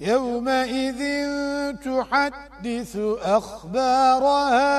يومئذ تحدث أخبارها